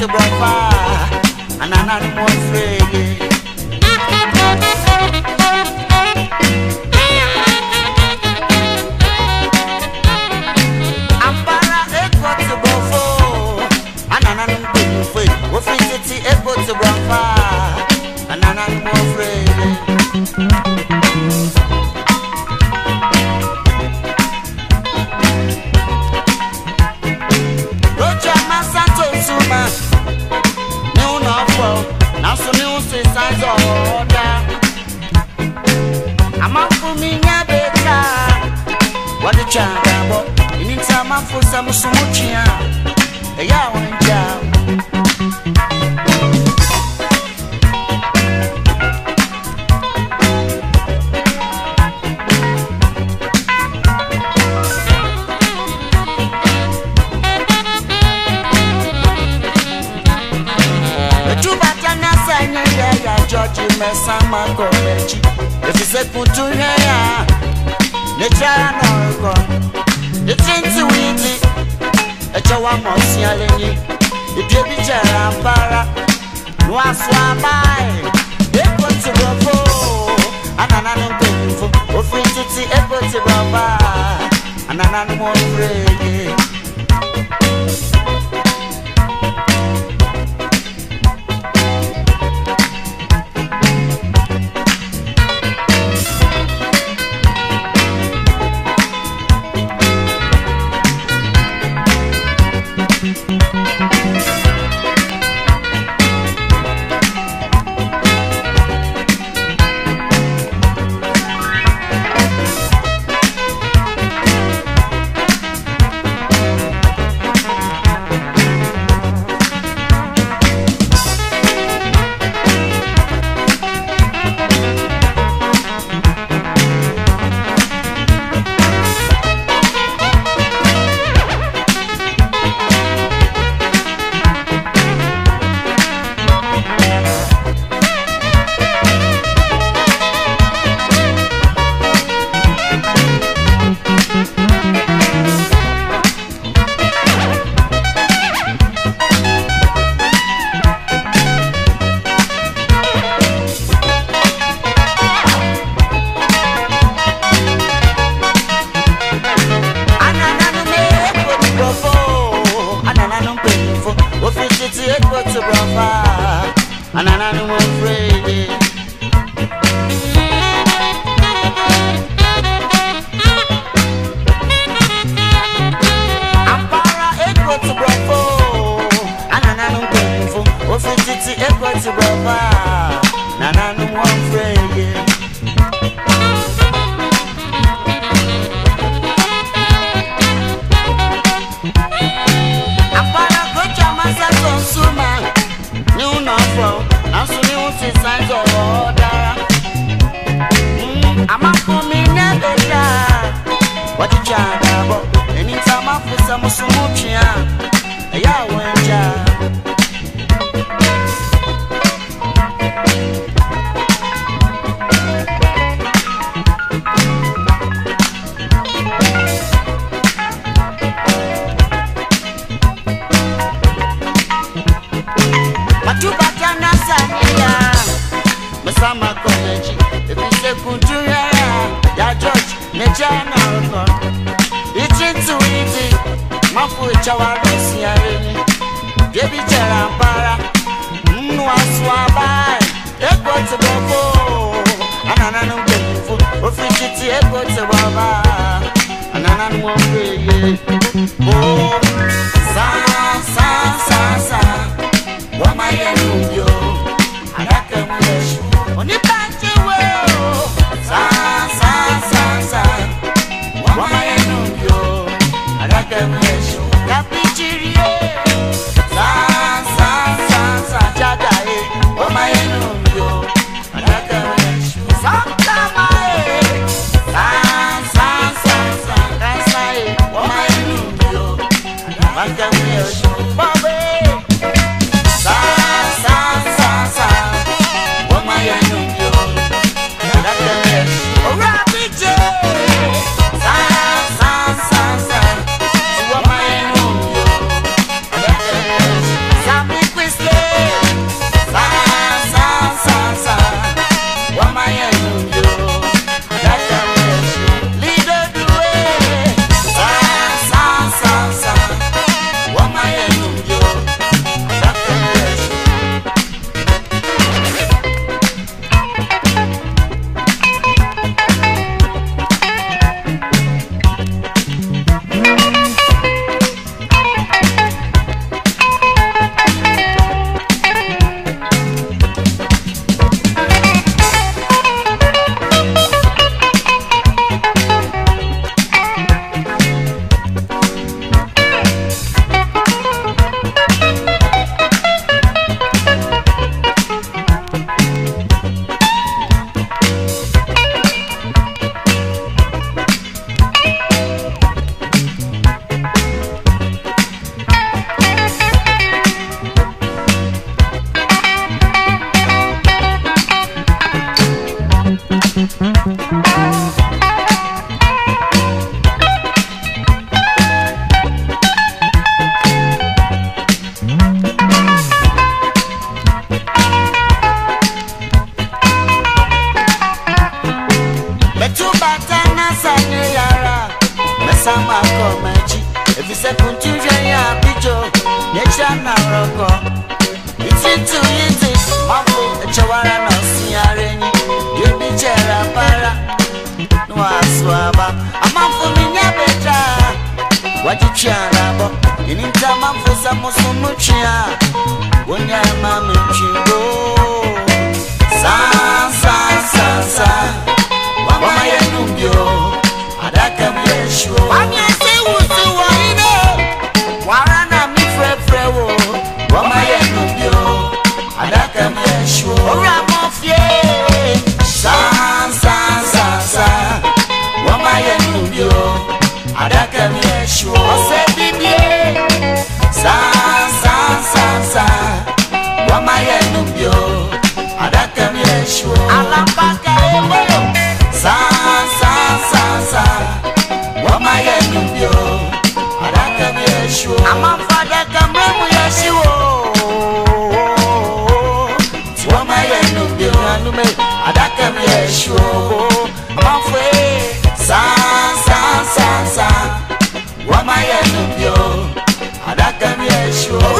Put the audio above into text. to boy far, and I'm not afraid. well. Now so new says I order. I'm up for me na beka. What the changa bo? Ini for some sumuchia. Eya wanja. set mu tu hwɛ noko, n'ekyir ara na ɔrekɔ wa ma ɔsia lenyi ebie bi kyɛrɛ ampara na waso abae epo ti brɔfo anana ne mpanyinfo ofin titi epo ti brɔba anana ne mu ɔwura eyi. and I don't want Mm, I'm up for me What you try to Anytime I feel some so much, yeah. Yeah, Sekunduya ya George Mejana ọkọ ìtìtù ìdí mọ́fù ìjọba lọ́sìn arẹni débi jẹ̀rà para nínú aṣọ abáyé èkó ti gbogbo anananu gbèyìn fún òfin títí èkó ti bàbá anananu wọn gbèyè ó sá sá sá sá wọ́n máa yẹ lóbi o àdákẹ́ wọn lè ṣù oníbàjẹ́ wẹ̀ like a real Aja na roko Ititu yiti Mabu echawara na usiyarenyi Yudi chera para Nwa aswaba Amafu minyabeja Wajichiarabo Ininta mafu samusu muchia Unyama mchingo Oh.